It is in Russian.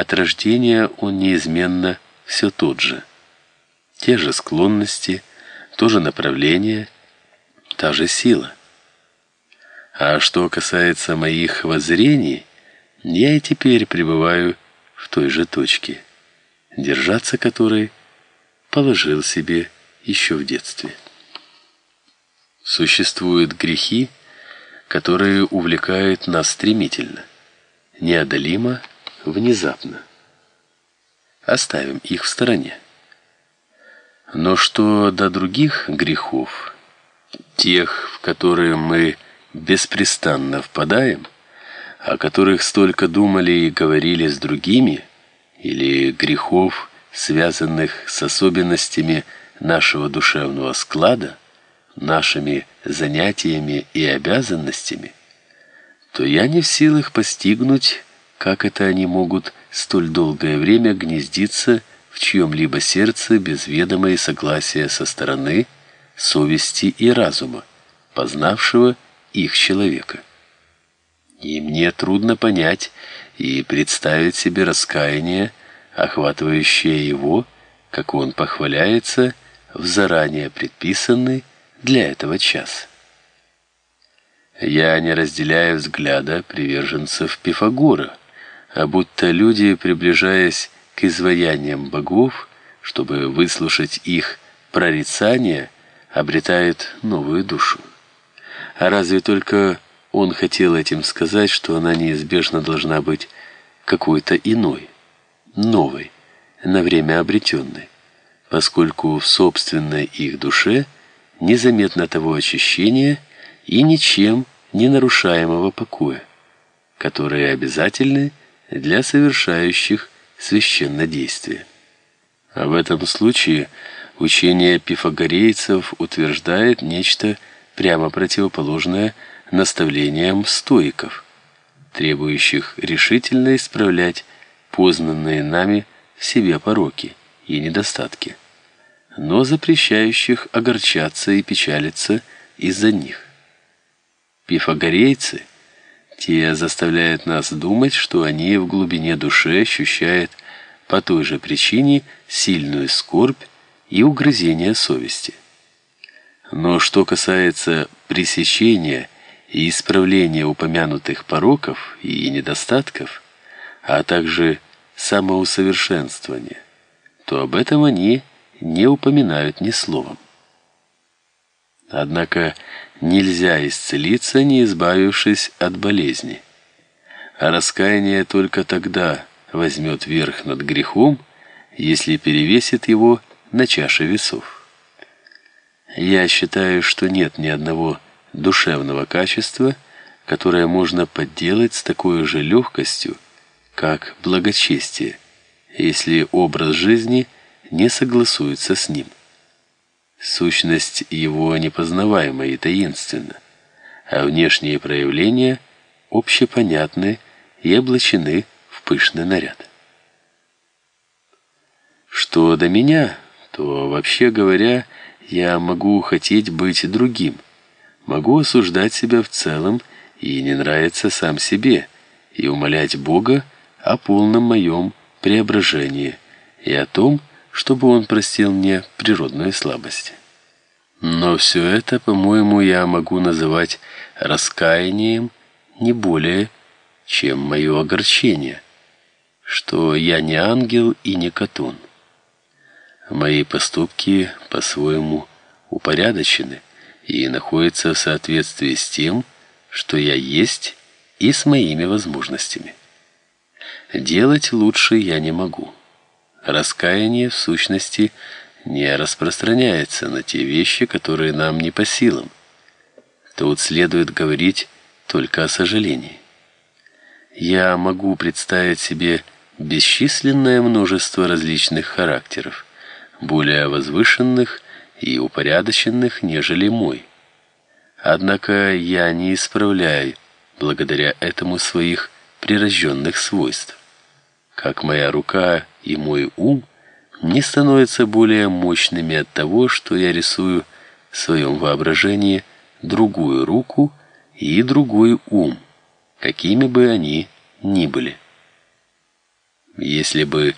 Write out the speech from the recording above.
от рождения он неизменно все тот же. Те же склонности, то же направление, та же сила. А что касается моих воззрений, я и теперь пребываю в той же точке, держаться которой положил себе еще в детстве. Существуют грехи, которые увлекают нас стремительно, неодолимо, внезапно. Оставим их в стороне. Но что до других грехов, тех, в которые мы беспрестанно впадаем, о которых столько думали и говорили с другими, или грехов, связанных с особенностями нашего душевного склада, нашими занятиями и обязанностями, то я не в силах постигнуть, как это они могут столь долгое время гнездиться в чьем-либо сердце без ведома и согласия со стороны совести и разума, познавшего их человека. И мне трудно понять и представить себе раскаяние, охватывающее его, как он похваляется, в заранее предписанный для этого час. Я не разделяю взгляда приверженцев Пифагора, а будто люди, приближаясь к изваяниям богов, чтобы выслушать их прорицания, обретают новую душу. А разве только он хотел этим сказать, что она неизбежно должна быть какой-то иной, новой, на время обретенной, поскольку в собственной их душе – незаметно того очищения и ничем не нарушаемого покоя, которые обязательны для совершающих священнодействие. А в этом случае учение пифагорейцев утверждает нечто прямо противоположное наставлениям стоиков, требующих решительно исправлять познанные нами в себе пороки и недостатки но запрещающих огорчаться и печалиться из-за них. Пифагорейцы те заставляют нас думать, что они в глубине души ощущают по той же причине сильную скорбь и угрызение совести. Но что касается пресечения и исправления упомянутых пороков и недостатков, а также самоусовершенствования, то об этом они не упоминают ни словом. Однако нельзя исцелиться, не избавившись от болезни. А раскаяние только тогда возьмет верх над грехом, если перевесит его на чаше весов. Я считаю, что нет ни одного душевного качества, которое можно подделать с такой же легкостью, как благочестие, если образ жизни – не согласуется с ним. Сущность его непознаваема и таинственна, а внешние проявления общепонятны и облачены в пышный наряд. Что до меня, то вообще говоря, я могу хотеть быть другим, могу осуждать себя в целом и не нравиться сам себе, и умолять Бога о полном моем преображении и о том, чтобы он простил мне природные слабости. Но все это, по-моему, я могу называть раскаянием не более, чем мое огорчение, что я не ангел и не катун. Мои поступки по-своему упорядочены и находятся в соответствии с тем, что я есть, и с моими возможностями. Делать лучше я не могу. Раскаяние в сущности не распространяется на те вещи, которые нам не по силам. Тут следует говорить только о сожалении. Я могу представить себе бесчисленное множество различных характеров, более возвышенных и упорядоченных, нежели мой. Однако я не исправляю благодаря этому своих прирожденных свойств как моя рука и мой ум не становятся более мощными от того, что я рисую в своем воображении другую руку и другой ум, какими бы они ни были. Если бы